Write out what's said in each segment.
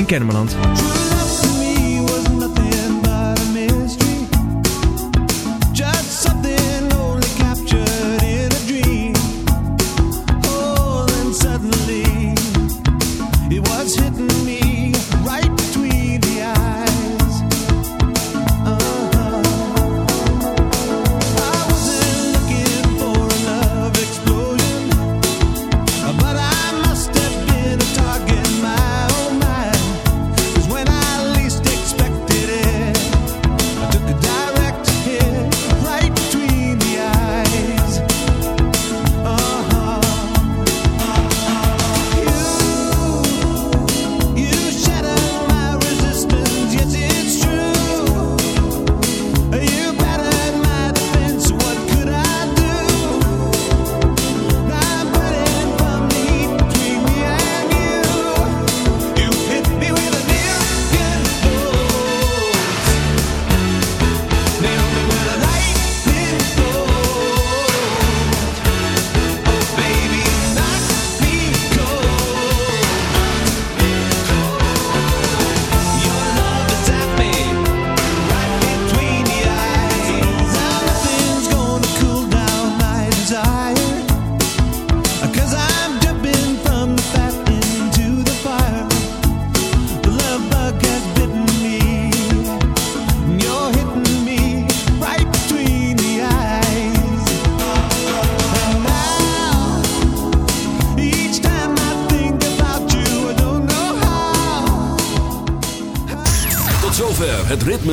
in Kennemerland.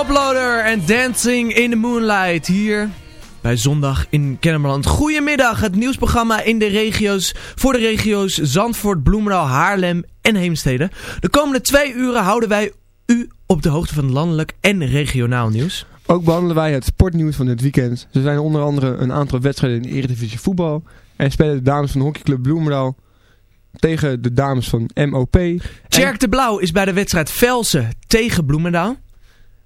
Toploader en Dancing in the Moonlight hier bij Zondag in Kennemerland. Goedemiddag, het nieuwsprogramma in de regio's, voor de regio's Zandvoort, Bloemendaal, Haarlem en Heemstede. De komende twee uren houden wij u op de hoogte van landelijk en regionaal nieuws. Ook behandelen wij het sportnieuws van dit weekend. Er zijn onder andere een aantal wedstrijden in de Eredivisie voetbal. En spelen de dames van hockeyclub Bloemendaal tegen de dames van MOP. En Tjerk de Blauw is bij de wedstrijd Velsen tegen Bloemendaal.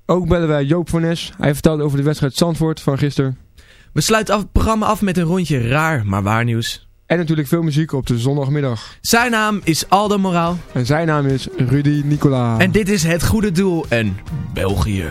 Ook bellen wij Joop vanes. Hij vertelde over de wedstrijd Zandvoort van gisteren. We sluiten het programma af met een rondje raar, maar waar nieuws. En natuurlijk veel muziek op de zondagmiddag. Zijn naam is Aldo Moraal. En zijn naam is Rudy Nicola. En dit is Het Goede Doel en België.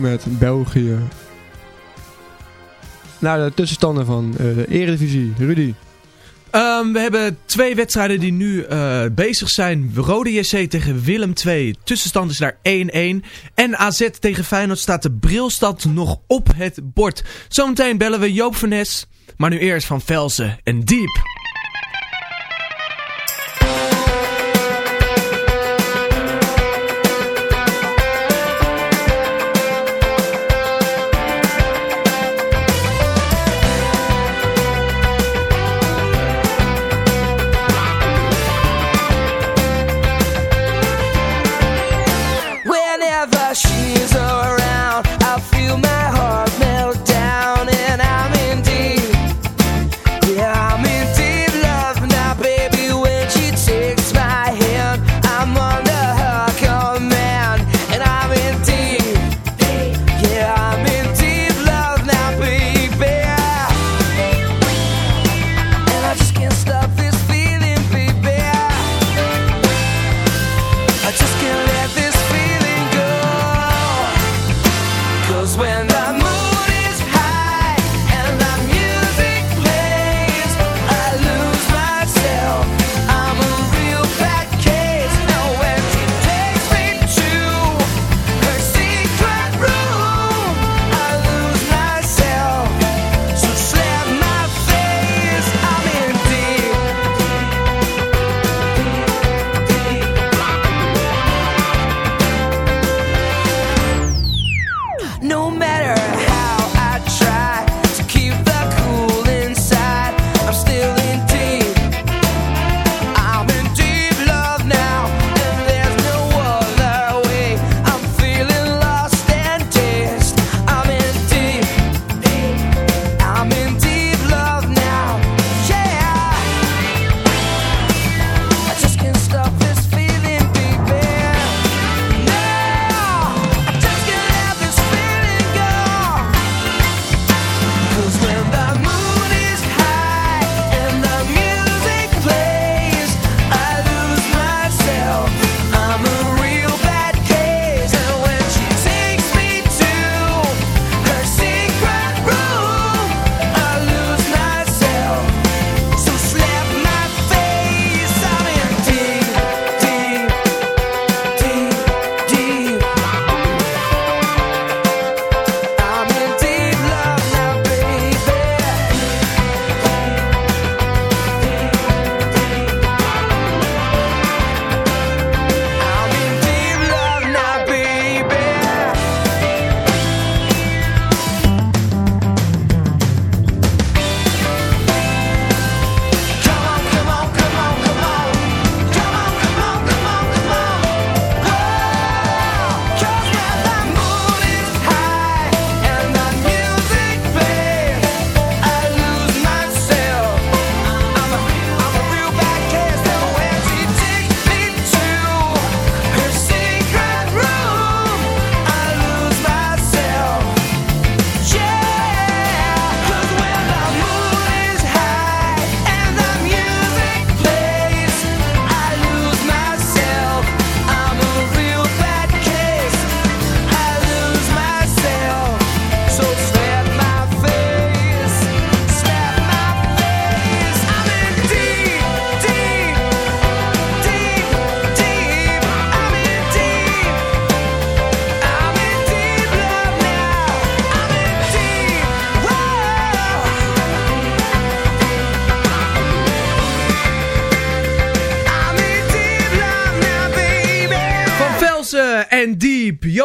Met België. Naar de tussenstanden van eh, de Eredivisie. Rudy. Ehm, we hebben twee wedstrijden die nu eh, bezig zijn. Rode JC tegen Willem 2. Tussenstand is daar 1-1. En AZ tegen Feyenoord staat de brilstad nog op het bord. Zometeen bellen we Joop van Nes. Maar nu eerst van Velsen en Diep.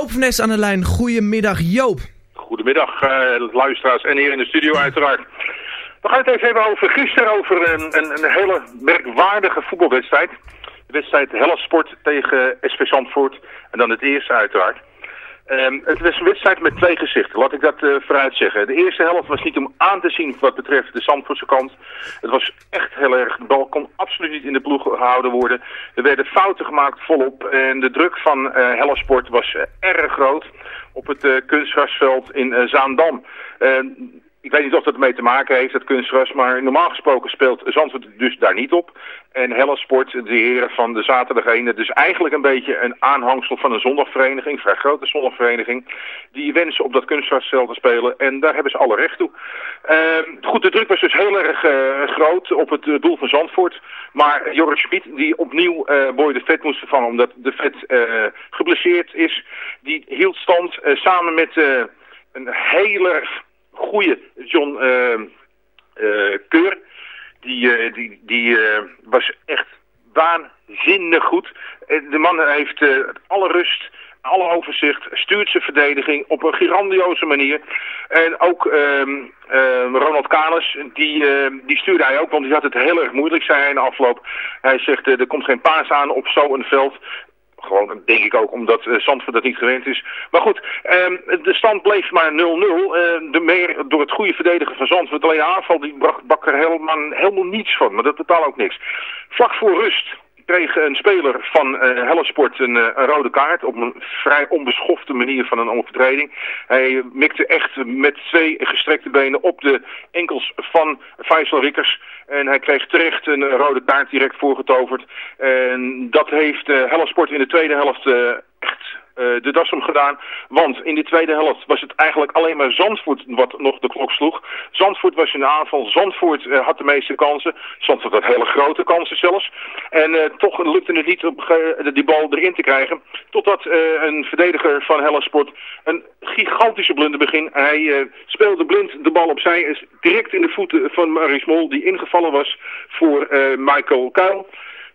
Joop Nes aan de lijn. Goedemiddag Joop. Goedemiddag, eh, luisteraars en hier in de studio uiteraard. We gaan het even hebben over gisteren, over een, een, een hele merkwaardige voetbalwedstrijd. De wedstrijd Hellesport tegen SV Zandvoort en dan het eerste uiteraard. Ehm, het was een wedstrijd met twee gezichten, laat ik dat eh, vooruit zeggen. De eerste helft was niet om aan te zien wat betreft de Zandvoortse kant. Het was echt heel erg, de bal kon absoluut niet in de ploeg gehouden worden. Er werden fouten gemaakt volop en de druk van eh Hellesport was eh, erg groot op het kunstgrasveld in Zaandam. Ik weet niet of dat ermee te maken heeft, dat kunstgras, maar normaal gesproken speelt Zandvoort dus daar niet op. En Hellesport, de heren van de zaterdag dus eigenlijk een beetje een aanhangsel van een zondagvereniging, een vrij grote zondagvereniging, die wensen op dat kunstgrasveld te spelen en daar hebben ze alle recht toe. Ehm, goed, de druk was dus heel erg eh, groot op het eh, doel van Zandvoort, maar Joris Schmid, die opnieuw eh Boy de Vet moest vervangen omdat de Vet geblesseerd is, die hield stand samen met een hele goede John eh, eh, Keur. Die, eh, die, die eh, was echt waanzinnig goed. De man heeft alle rust, alle overzicht, stuurt zijn verdediging op een grandioze manier. En ook ehm, ehm, Ronald Kalis, die, ehm, die stuurde hij ook, want die had het heel erg moeilijk, zei hij in de afloop. Hij zegt, er komt geen paas aan op zo'n veld. Gewoon, denk ik ook, omdat uh, Zandvoort dat niet gewend is. Maar goed, ehm, de stand bleef maar 0-0. Eh, de meer door het goede verdedigen van Zandvoort. Alleen aanval, die bracht Bakker helemaal, helemaal niets van. Maar dat totaal ook niks. Vlak voor rust kreeg een speler van eh Hellesport een, eh, een rode kaart op een vrij onbeschofte manier van een overtreding. Hij mikte echt met twee gestrekte benen op de enkels van Faisal Rikkers. En hij kreeg terecht een rode kaart direct voorgetoverd. En dat heeft eh Hellesport in de tweede helft echt de das om gedaan. Want in de tweede helft was het eigenlijk alleen maar Zandvoort wat nog de klok sloeg. Zandvoort was in de aanval. Zandvoort eh, had de meeste kansen. Zandvoort had hele grote kansen zelfs. En eh, toch lukte het niet om die bal erin te krijgen. Totdat eh, een verdediger van Hellesport een gigantische blunder beging. Hij eh, speelde blind de bal opzij. Is direct in de voeten van Maurice Mol. Die ingevallen was voor eh, Michael Kuil.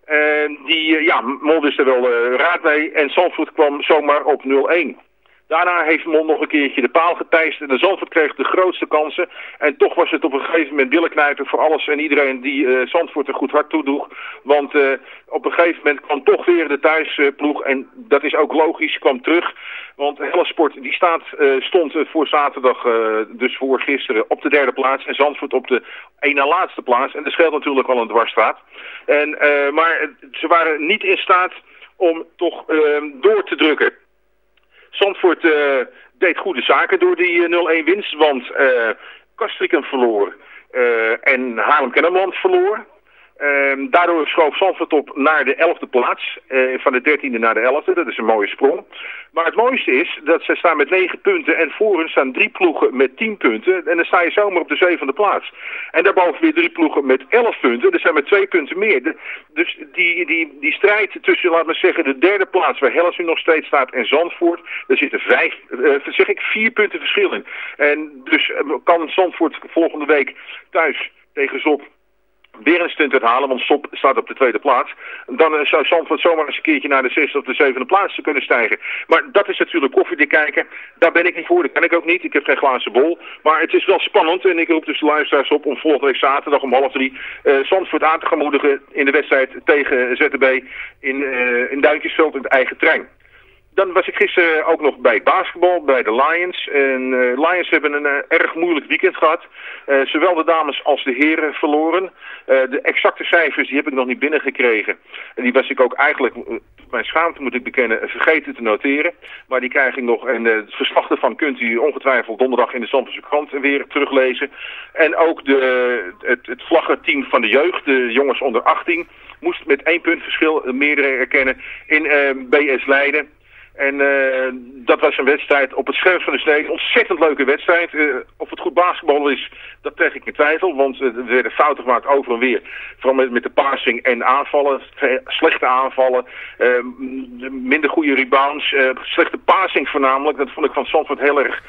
En die, eh, ja, Mol wist er wel eh, raad mee. En Zandvoort kwam zomaar op 0-1. Daarna heeft Mol nog een keertje de paal geteist. En de Zandvoort kreeg de grootste kansen. En toch was het op een gegeven moment billenknijpen voor alles en iedereen die eh, Zandvoort een goed hart toedroeg. Want eh, op een gegeven moment kwam toch weer de thuisploeg. en dat is ook logisch, kwam terug. Want Hellesport die staat, eh, stond voor zaterdag, dus voor gisteren, op de derde plaats. En Zandvoort op de één na laatste plaats. En dat scheelt natuurlijk wel een dwarsstraat. En, maar ze waren niet in staat om toch door te drukken. Zandvoort eh, deed goede zaken door die eh, 0-1 winst, want eh Kastrikum verloor eh, en Haarlem-Kennemerland verloor. Ehm, daardoor schoof Zandvoort op naar de 11e plaats. eh, van de 13e naar de 11e. Dat is een mooie sprong. Maar het mooiste is dat ze staan met 9 punten. En voor hen staan drie ploegen met 10 punten. En dan sta je zomaar op de zevende plaats. En daarboven weer drie ploegen met 11 punten. Er zijn maar twee punten meer. Dus die, die, die strijd tussen, laten we zeggen, de derde plaats waar Hellas nu nog steeds staat en Zandvoort. Daar zitten vijf, eh, zeg ik, vier punten verschil in. En dus eh, kan Zandvoort volgende week thuis tegen Zop weer een stunt uithalen, want Stop staat op de tweede plaats. Dan eh, zou Zandvoort zomaar eens een keertje naar de zesde of de zevende plaats kunnen stijgen. Maar dat is natuurlijk koffiedik kijken. Daar ben ik niet voor, dat kan ik ook niet. Ik heb geen glazen bol. Maar het is wel spannend en ik roep dus de luisteraars op om volgende week zaterdag om half drie eh Zandvoort aan te gaan moedigen in de wedstrijd tegen ZTB in, eh in Duintjesveld in de eigen trein. Dan was ik gisteren ook nog bij basketbal, bij de Lions. En eh Lions hebben een eh, erg moeilijk weekend gehad. Eh, zowel de dames als de heren verloren. De exacte cijfers die heb ik nog niet binnengekregen. En die was ik ook eigenlijk, mijn schaamte moet ik bekennen, vergeten te noteren. Maar die krijg ik nog. En het verslag daarvan kunt u ongetwijfeld donderdag in de Zandvoortse krant weer teruglezen. En ook de, het, het vlaggenteam van de jeugd, de jongens onder 18, moest met één punt verschil meerdere erkennen in BS Leiden. En eh, dat was een wedstrijd op het scherp van de snede. Ontzettend leuke wedstrijd. Eh, of het goed basketbal is, dat trek ik in twijfel. Want eh, er werden fouten gemaakt over en weer. Vooral met, de passing en aanvallen. Slechte aanvallen. eh, m- minder goede rebounds. slechte passing voornamelijk. Dat vond ik van Zandvoort heel erg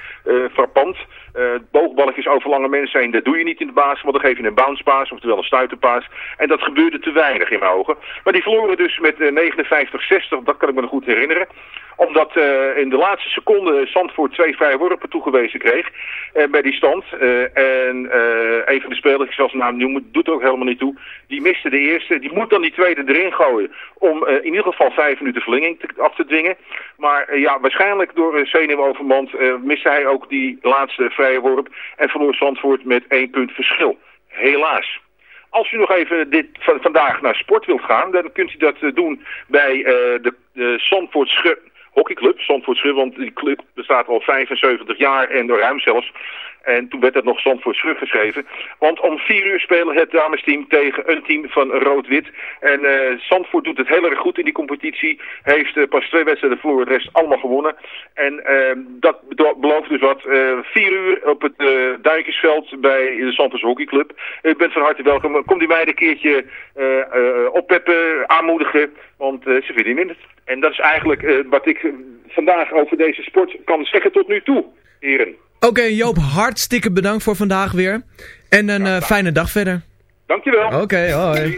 frappant. Boogballetjes over lange mensen heen. Dat doe je niet in de basketbal. Dan geef je een bounce pass, oftewel een stuiterpaas. En dat gebeurde te weinig in mijn ogen. Maar die verloren dus met eh, 59-60. Dat kan ik me nog goed herinneren omdat eh, in de laatste seconde Zandvoort twee vrije worpen toegewezen kreeg eh, bij die stand. Eh, en een van de spelers, zal zijn naam noemen, doet ook helemaal niet toe. Die miste de eerste. Die moet dan die tweede erin gooien om in ieder geval vijf minuten verlenging af te dwingen. Maar ja, waarschijnlijk door zenuwovermand miste hij ook die laatste vrije worp. En verloor Zandvoort met één punt verschil. Helaas. Als u nog even dit van, vandaag naar sport wilt gaan, dan kunt u dat doen bij eh, de, de Zandvoort Schu- hockeyclub. Zandvoort Schu, want die club bestaat al 75 jaar en ruim zelfs. En toen werd het nog Zandvoort geschreven. Want om vier uur spelen het damesteam tegen een team van Rood-Wit. En eh Zandvoort doet het heel erg goed in die competitie. Heeft eh, pas twee wedstrijden voor de rest allemaal gewonnen. En eh, dat belooft dus wat. Eh, vier uur op het Duikersveld bij de Zandvoortse Hockeyclub. U bent van harte welkom. Kom die meiden een keertje oppeppen, aanmoedigen. Want ze vinden het. En dat is eigenlijk wat ik vandaag over deze sport kan zeggen tot nu toe, heren. Oké Joop, hartstikke bedankt voor vandaag weer. En een eh, fijne dag verder. Dankjewel. Oké, hoi.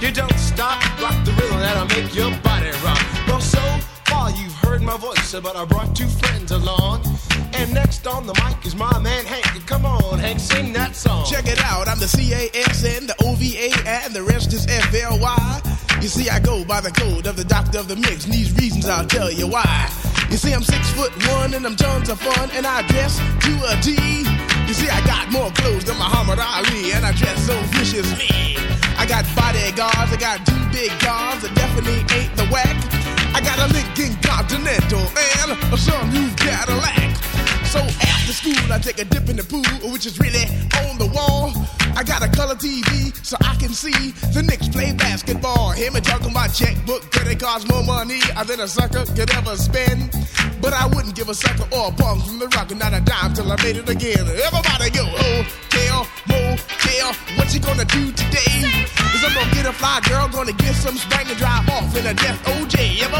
You don't stop, rock the rhythm that'll make your body rock. Well, so far you've heard my voice, but I brought two friends along. And next on the mic is my man Hank. Come on, Hank, sing that song. Check it out, I'm the C-A-S-N, the O-V-A, and the rest is F-L-Y. You see, I go by the code of the doctor of the mix, and these reasons I'll tell you why. You see, I'm six foot one, and I'm tons of fun, and I dress to a T. See, I got more clothes than Muhammad Ali, and I dress so viciously. I got bodyguards, I got two big cars, that definitely ain't the whack. I got a Lincoln Continental and a some new Cadillac. So after school, I take a dip in the pool, which is really on the wall. I got a color TV so I can see the Knicks play basketball. Hear me talking about checkbook, credit cards, more money than a sucker could ever spend. But I wouldn't give a sucker or a bum from the rock, and not a dime till I made it again. Everybody go, oh, hotel, motel, what you gonna do today? I'm gonna get a fly girl, gonna get some spank and drive off in a death OJ. Everybody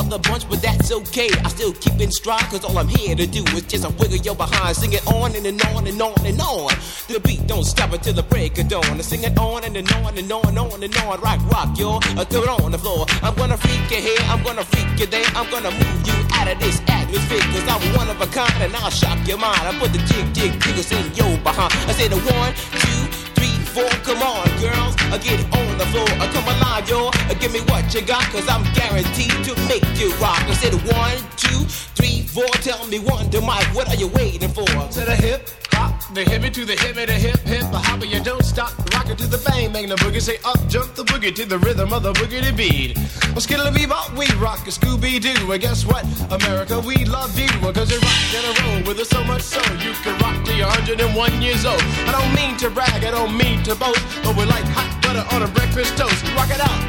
of the bunch, but that's okay. I still keep in stride, cause all I'm here to do is just a wiggle your behind. Sing it on and, and on and on and on. The beat don't stop until the break of dawn. I sing it on and, and on and on and on and on. Rock, rock, yo. Throw it on the floor. I'm gonna freak you here, I'm gonna freak you there. I'm gonna move you out of this atmosphere, cause I'm one of a kind and I'll shock your mind. I put the jig, jig, jiggles in your behind. I say the one, two, three, four. Come on, girls, I get it on the floor. I come alive, yo. Uh, Give me what you got, cause I'm guaranteed to make you rock. I said one, two, three, four. Tell me one, to Mike, what are you waiting for? To the hip, hop, the hippie to the hippie, the hip, hip, the hopper. You don't stop, rock it to the bang, bang the boogie. Say up, jump the boogie to the rhythm of the boogie to beat. Well, skittle bebop, we rock a Scooby Doo. And guess what? America, we love you. Cause you rock in a with us so much so you can rock till you're 101 years old. I don't mean to brag, I don't mean to boast, but we're like hot butter on a breakfast toast. Rock it out.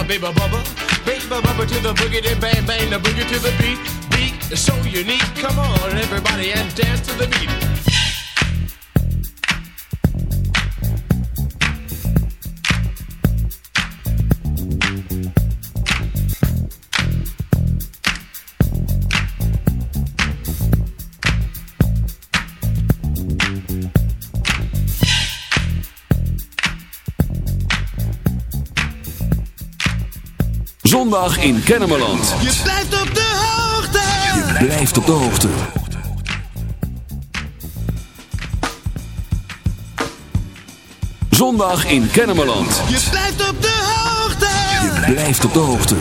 A baby bubba, baby bubba to the boogie, then bang bang the boogie to the beat. Beat is so unique. Come on, everybody, and dance to the beat. Zondag in Kennemerland. Je blijft op de hoogte. Je blijft op de hoogte. Zondag in Kennemerland. Je blijft op de hoogte. Je blijft op de hoogte.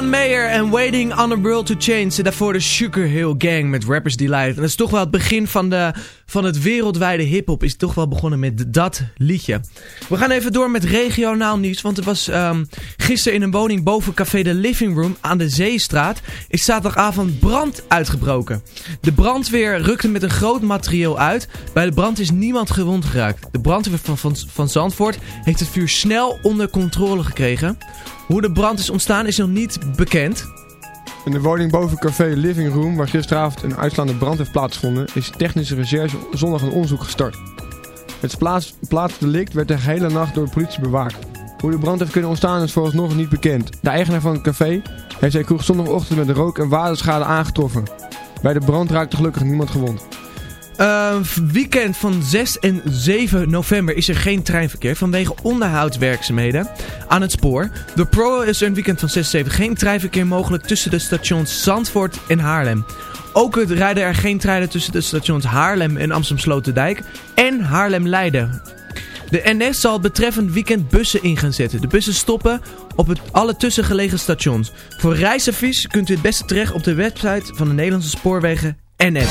John Mayer Waiting on a World to Change. En daarvoor de Sugar Hill Gang met Rappers Delight. En dat is toch wel het begin van, de, van het wereldwijde hip-hop. Is toch wel begonnen met dat liedje. We gaan even door met regionaal nieuws. Want er was ehm, gisteren in een woning boven café de Living Room aan de Zeestraat. Is zaterdagavond brand uitgebroken. De brandweer rukte met een groot materieel uit. Bij de brand is niemand gewond geraakt. De brandweer van, van, van Zandvoort heeft het vuur snel onder controle gekregen. Hoe de brand is ontstaan is nog niet bekend. In de woning boven café Living Room, waar gisteravond een uitslaande brand heeft plaatsgevonden, is technische recherche zondag een onderzoek gestart. Het plaats, plaatsdelict werd de hele nacht door de politie bewaakt. Hoe de brand heeft kunnen ontstaan is vooralsnog niet bekend. De eigenaar van het café heeft zijn kroeg zondagochtend met rook en waterschade aangetroffen. Bij de brand raakte gelukkig niemand gewond. Ehm, weekend van 6 en 7 november is er geen treinverkeer vanwege onderhoudswerkzaamheden aan het spoor. Door pro is er een weekend van 6 en 7 geen treinverkeer mogelijk tussen de stations Zandvoort en Haarlem. Ook rijden er geen treinen tussen de stations Haarlem en Amsterdam-Sloterdijk en Haarlem-Leiden. De NS zal betreffend weekend bussen in gaan zetten. De bussen stoppen op het, alle tussengelegen stations. Voor reisadvies kunt u het beste terecht op de website van de Nederlandse spoorwegen NS.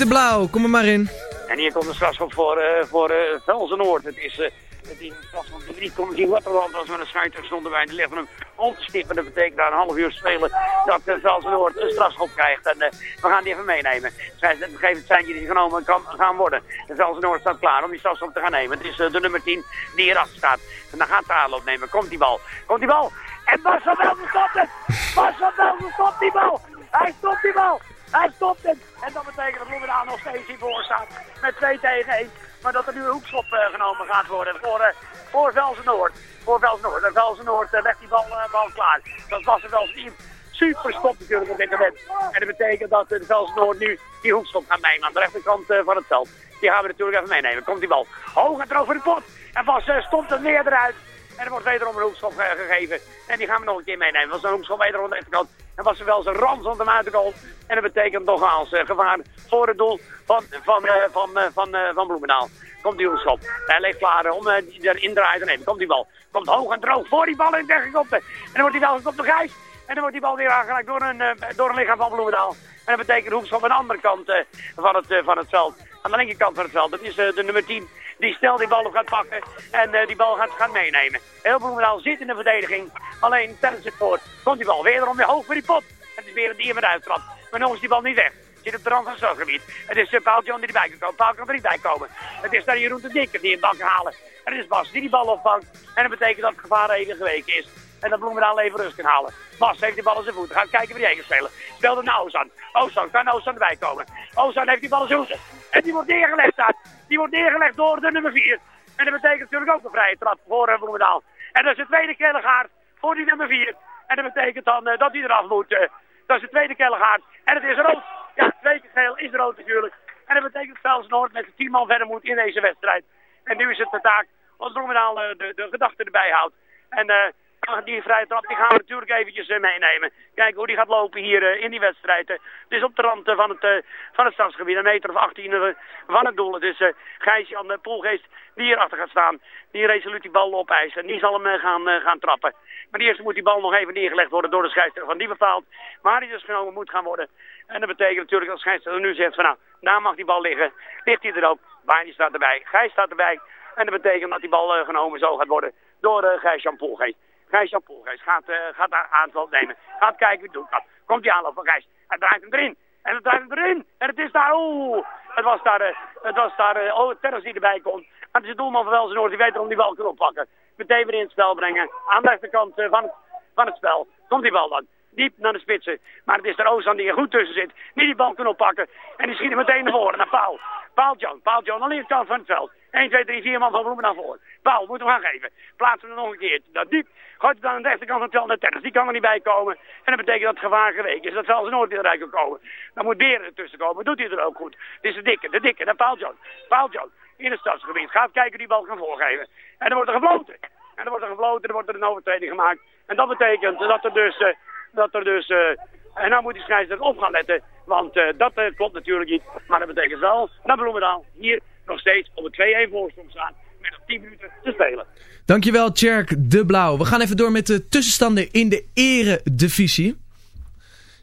De Blauw, kom er maar in. En hier komt de strafschop voor, eh voor eh Velzen-Noord. Het is, een strafschop die niet komt zien wat er land als we een scheidsrechter stonden bij. Die liggen hem om te stippen. Dat betekent na een half uur spelen dat uh, Velzen-Noord een strafschop krijgt. En we gaan die even meenemen. Scheidsrechter geeft het seintje die genomen kan gaan worden. En Velzen-Noord staat klaar om die strafschop te gaan nemen. Het is de nummer 10 die hierachter staat. En dan gaat de aanloop nemen. Komt die bal. Komt die bal. En van Velzen stopt het. Van Velzen stopt die bal. Hij stopt die bal. Hij stopt het. En dat betekent dat Bloemendaal nog steeds hiervoor staat. Met 2 tegen 1. Maar dat er nu een hoekschop eh, genomen gaat worden voor, uh, voor Velzen-Noord. Voor Velzen-Noord. En Velzen-Noord uh, legt die bal, bal klaar. Dat was er wel team. Super stop natuurlijk op dit moment. En dat betekent dat de Velzen-Noord nu die hoekschop gaat nemen aan de rechterkant van het veld. Die gaan we natuurlijk even meenemen. Komt die bal. Hoog en er over de pot. En Bas stomt er meer eruit. En er wordt wederom een hoekschop gegeven. En die gaan we nog een keer meenemen. Was een hoekschop wederom aan de rechterkant. En was er wel zijn hem uit de goal. En dat betekent nogmaals uh, gevaar voor het doel van, van, uh, van, van, van Bloemendaal. Komt die hoekschop. Hij ligt klaar om erin draaien te nemen. Komt die bal. Komt hoog en droog voor die bal in weggekopt. En dan wordt die bal gekopt door Gijs. En dan wordt die bal weer aangeraakt door een, door een lichaam van Bloemendaal. En dat betekent hoekschop aan de andere kant van, het, van het veld. Aan de linkerkant van het veld. Dat is de nummer 10 die snel die bal op gaat pakken en uh, die bal gaat, gaat meenemen. Heel Bloemendaal zit in de verdediging, alleen Tennis het voort. Komt die bal wederom weer hoog voor die pot. Het is weer een dier met uittrap, maar nog is die bal niet weg. Zit op de rand van het strafgebied. Het is uh, Paul John die erbij kan komen. Kan er niet bij komen. Het is daar Jeroen de Dikker die een bak halen. En het is Bas die die bal opvangt. En dat betekent dat het gevaar even geweken is. En dat Bloemendaal even rust kan halen. Bas heeft die bal in zijn voeten. Gaat kijken wie hij kan spelen. Speelde naar Ozan. Ozan, kan Ozan erbij komen. Ozan heeft die bal in zijn voeten. En die wordt neergelegd daar. Die wordt neergelegd door de nummer 4. En dat betekent natuurlijk ook een vrije trap voor Bloemendaal. En dat is de tweede kellegaard voor die nummer 4. En dat betekent dan uh, dat hij eraf moet. Uh, dat is de tweede kellegaard. En het is rood. Ja, twee keer geel is rood natuurlijk. En dat betekent Vels Noord met de 10 man verder moet in deze wedstrijd. En nu is het de taak als Bloemendaal de, de gedachten erbij houdt. En die vrije trap die gaan we natuurlijk eventjes uh, meenemen. Kijken hoe die gaat lopen hier uh, in die wedstrijd. Uh, het is op de rand van het, van het stadsgebied, een meter of 18 van het doel. Het is Gijs-Jan Poelgeest die hierachter gaat staan. Die resoluut die bal opeist en die zal hem gaan, gaan trappen. Maar eerst moet die bal nog even neergelegd worden door de scheidsrechter van die bepaalt. Waar die dus genomen moet gaan worden. En dat betekent natuurlijk dat de scheidsrechter nu zegt van nou, daar mag die bal liggen. Ligt hij er ook. Waar staat erbij. Gijs staat erbij. En dat betekent dat die bal genomen zo gaat worden door Gijs-Jan Poelgeest. Gijs-Jan Poelgeest gaat, uh, gaat daar aanval nemen. Gaat kijken wie doet dat. Komt die aanloop van Gijs. Hij draait hem erin. En het draait hem erin. En het is daar, oeh. Het was daar, uh, het was daar, uh, oh, Terras die erbij komt. Maar het is de doelman van Welsen Noord. Die weet erom die bal kan oppakken. Meteen weer in het spel brengen. Aan de rechterkant van, het, van het spel. Komt die bal dan. Diep naar de spitsen. Maar het is er Ozan die er goed tussen zit. Die die bal kan oppakken. En die schiet hem meteen naar voren. Naar Paul. Paul John. Paul John aan de linkerkant van het veld. 1, 2, 3, 4 man van Bloemen naar voren. Paul, moet hem gaan geven. Plaatsen hem nog een keer. Dat diep. Gooit hem dan aan de rechterkant van het naar Tennis. Die kan er niet bij komen. En dat betekent dat het gevaar geweken is. Dat zal ze nooit weer eruit kan komen. Dan moet Beren ertussen komen. Doet hij er ook goed. Het is de dikke. De dikke. Naar Paul John. Paul John. In het stadsgebied. Gaat kijken die bal kan voorgeven. En dan wordt er gefloten. En dan wordt er gefloten. Dan wordt er een overtreding gemaakt. En dat betekent dat er dus... Uh, dat er dus... Uh, en dan moet die scheidsrechter op gaan letten. Want uh, dat klopt natuurlijk niet. Maar dat betekent wel naar Bloemendaal hier nog steeds op een 2-1 voorsprong staan. Met nog 10 minuten te spelen. Dankjewel Tjerk de Blauw. We gaan even door met de tussenstanden in de eredivisie.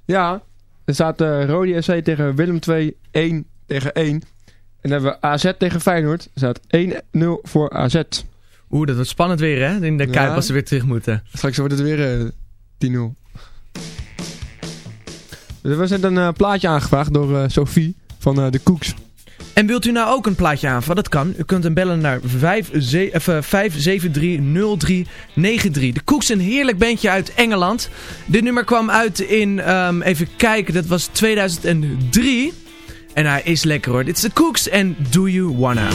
Ja, er staat uh, Rode SC tegen Willem 2, 1 tegen 1. En dan hebben we AZ tegen Feyenoord. Er staat 1-0 voor AZ. Oeh, dat wordt spannend weer hè, in de Kuip als ze weer terug moeten. Straks wordt het weer 10-0. Er was net een uh, plaatje aangevraagd door uh, Sophie van uh, de Koeks. En wilt u nou ook een plaatje aanvragen? Dat kan. U kunt hem bellen naar 5730393. De Koeks een heerlijk bandje uit Engeland. Dit nummer kwam uit in, um, even kijken, dat was 2003. En hij is lekker hoor. Dit is de Koeks en Do You Wanna.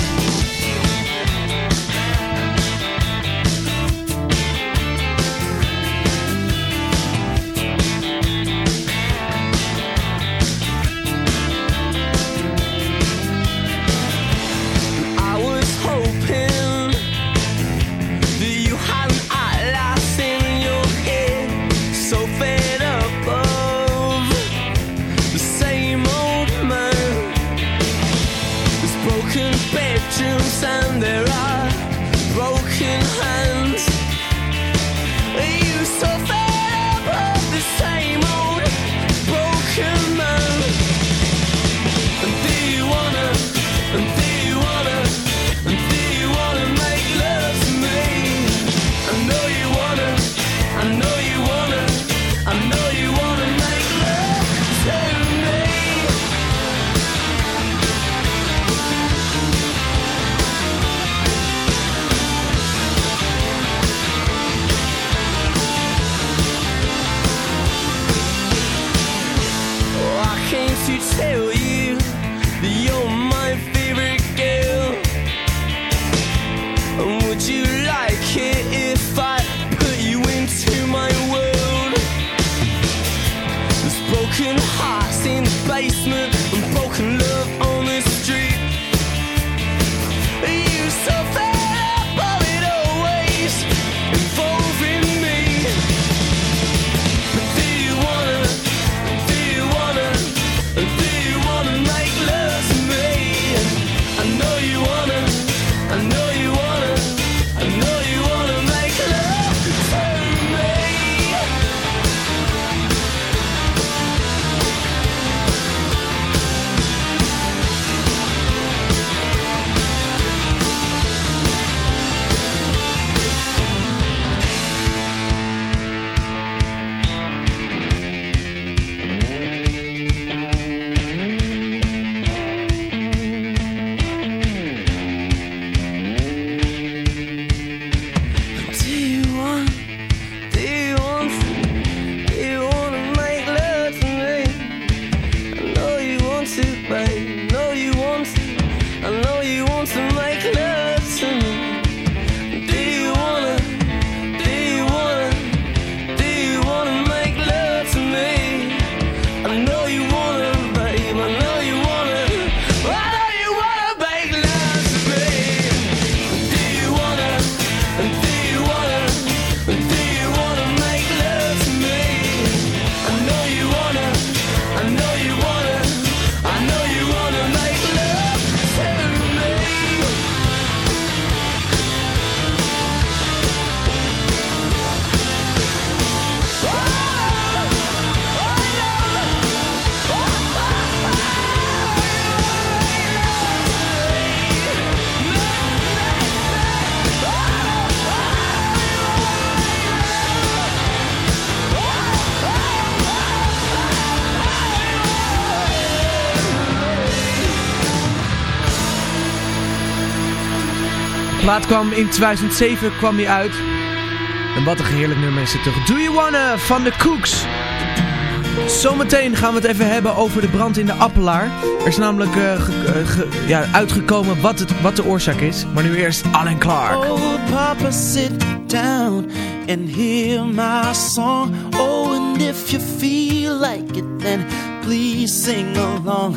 Plaat kwam in 2007 kwam die uit. En wat een heerlijk nummer is het toch. Do You Wanna van de Cooks. Zometeen gaan we het even hebben over de brand in de Appelaar. Er is namelijk eh, eh, ja, uitgekomen wat, het, wat de oorzaak is. Maar nu eerst Alan Clark. Oh, Papa, sit down and hear my song. Oh, and if you feel like it, then please sing along.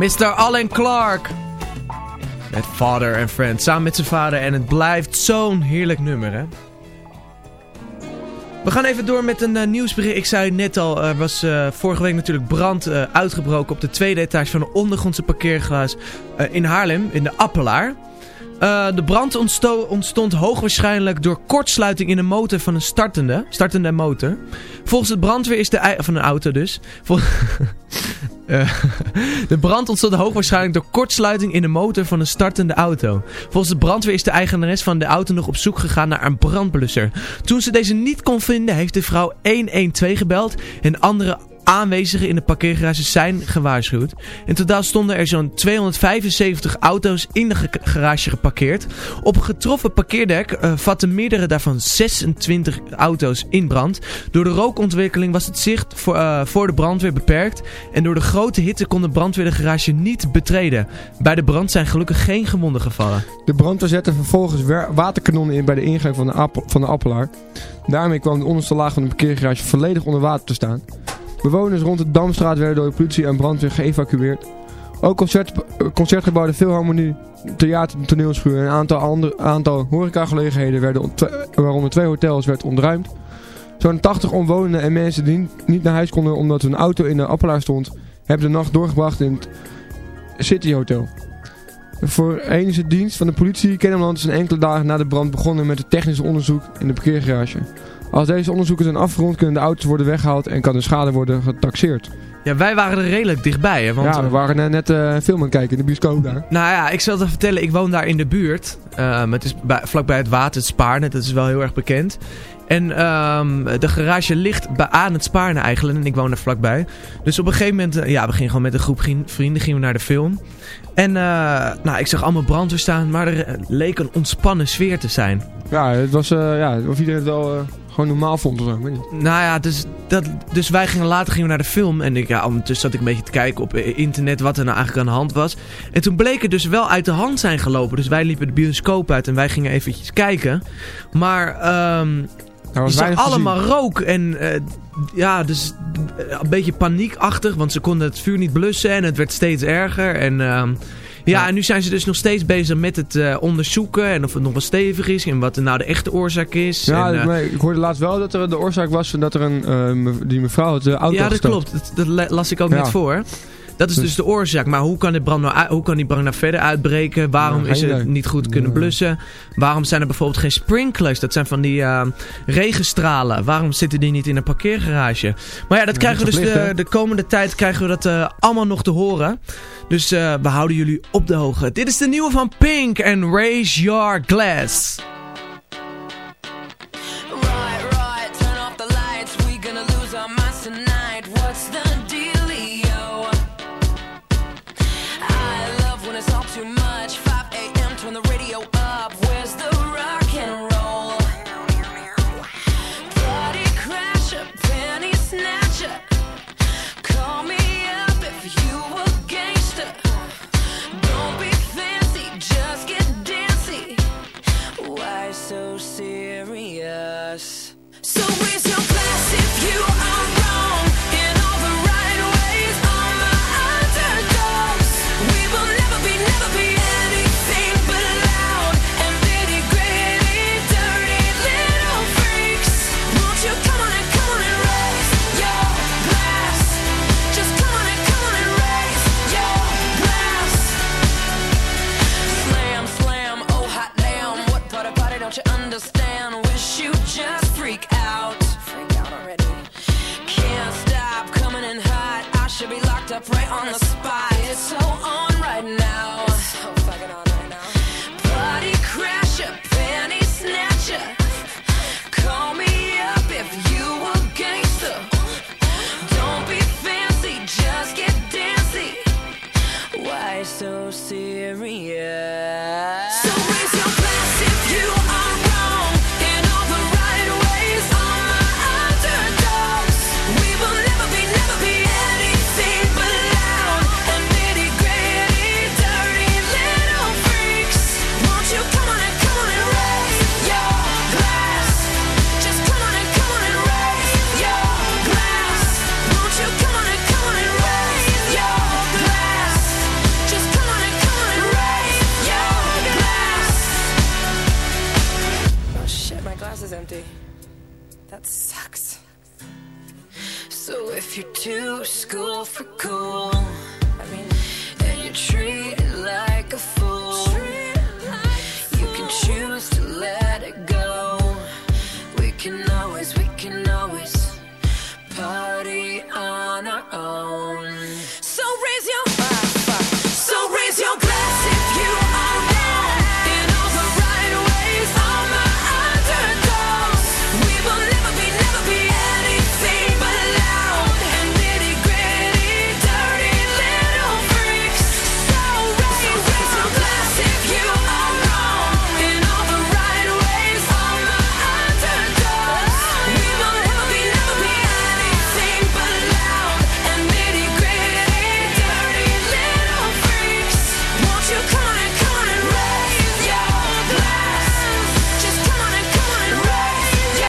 Mr. Alan Clark. Met Father and Friend. Samen met zijn vader. En het blijft zo'n heerlijk nummer, hè? We gaan even door met een nieuwsbericht. Ik zei net al, er was eh, vorige week natuurlijk brand eh, uitgebroken op de tweede etage van een ondergrondse parkeerglas eh, in Haarlem, in de Appelaar. De brand ontsto- ontstond hoogwaarschijnlijk door kortsluiting in de motor van een startende, startende motor. Volgens het brandweer is de... van een auto dus. Vol- Eh, de brand ontstond hoogwaarschijnlijk door kortsluiting in de motor van een startende auto. Volgens de brandweer is de eigenares van de auto nog op zoek gegaan naar een brandblusser. Toen ze deze niet kon vinden heeft de vrouw 112 gebeld en andere aanwezigen in de parkeergarages zijn gewaarschuwd. In totaal stonden er zo'n 275 auto's in de ge- garage geparkeerd. Op een getroffen parkeerdek eh, vatten meerdere daarvan 26 auto's in brand. Door de rookontwikkeling was het zicht voor, eh, voor de brandweer beperkt. En door de grote hitte kon de brandweer de garage niet betreden. Bij de brand zijn gelukkig geen gewonden gevallen. De brandweer zette vervolgens waterkanonnen in bij de ingang van de, van de Appelaar. Daarmee kwam de onderste laag van de parkeergarage volledig onder water te staan. Bewoners rond de Damstraat werden door de politie en brandweer geëvacueerd. Ook concert, concertgebouw de theater, toneelschuur en een aantal, andere, aantal horecagelegenheden, werden, waaronder twee hotels, werd ontruimd. Zo'n 80 omwonenden en mensen die niet- niet naar huis konden omdat hun auto in de Appelaar stond, hebben de nacht doorgebracht in het City Hotel. Voor enige dienst van de politie Kennemerland is een enkele dagen na de brand begonnen met het technische onderzoek in de parkeergarage. Als deze onderzoeken zijn afgerond kunnen de auto's worden weggehaald en kan de schade worden getaxeerd. Ja, wij waren er redelijk dichtbij. Hè, want, ja, we waren net, net eh, een film aan het kijken in de bioscoop daar. Nou ja, ik zal het vertellen. Ik woon daar in de buurt. Ehm, het is bij, vlakbij het water, het Spaarne. Dat is wel heel erg bekend. En ehm, de garage ligt bij, aan het Spaarne eigenlijk. En ik woon er vlakbij. Dus op een gegeven moment, eh, ja, we gingen gewoon met een groep vrienden gingen we naar de film. En eh, nou, ik zag allemaal brandweer staan. Maar er eh, leek een ontspannen sfeer te zijn. Ja, het was, eh, ja, of iedereen het wel eh, gewoon normaal vond of zo. Nou ja, dus, dat, dus wij gingen later gingen we naar de film. En ik, ja, ondertussen zat ik een beetje te kijken op eh, internet wat er nou eigenlijk aan de hand was. En toen bleek het dus wel uit de hand zijn gelopen. Dus wij liepen de bioscoop uit en wij gingen eventjes kijken. Maar ehm was je allemaal rook en eh, ja, dus eh, een beetje paniekachtig. Want ze konden het vuur niet blussen en het werd steeds erger. En ehm, ja, en nu zijn ze dus nog steeds bezig met het eh, onderzoeken. En of het nog wel stevig is en wat nou de echte oorzaak is. Ja, en, eh, ik hoorde laatst wel dat er de oorzaak was dat er een, eh, die mevrouw het de auto Ja, dat klopt. Dat, dat la- las ik ook net voor. Dat is dus, de oorzaak. Maar hoe kan, dit brand nou, hoe kan die brand nou verder uitbreken? Waarom is het niet goed kunnen blussen? Waarom zijn er bijvoorbeeld geen sprinklers? Dat zijn van die eh, regenstralen. Waarom zitten die niet in een parkeergarage? Maar ja, dat Ja, krijgen we dus de, de komende tijd krijgen we dat eh, allemaal nog te horen. Dus eh, we houden jullie op de hoogte. Dit is de nieuwe van Pink en Raise Your Glass.